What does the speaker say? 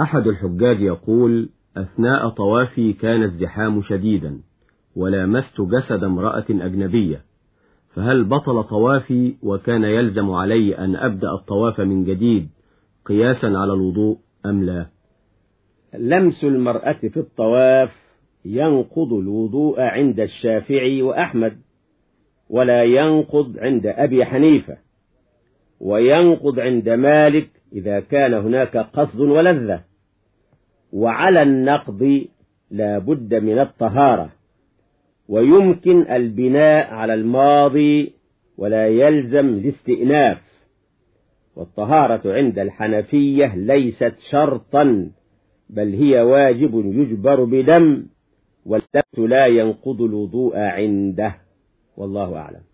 أحد الحجاج يقول أثناء طوافي كان ازدحام شديدا ولامست جسد امرأة أجنبية فهل بطل طوافي وكان يلزم علي أن أبدأ الطواف من جديد قياسا على الوضوء أم لا؟ لمس المرأة في الطواف ينقض الوضوء عند الشافعي وأحمد ولا ينقض عند أبي حنيفة وينقض عند مالك إذا كان هناك قصد ولذة. وعلى النقض لا بد من الطهارة ويمكن البناء على الماضي ولا يلزم الاستئناف والطهارة عند الحنفية ليست شرطا بل هي واجب يجبر بدم واللبس لا ينقض الوضوء عنده والله أعلم.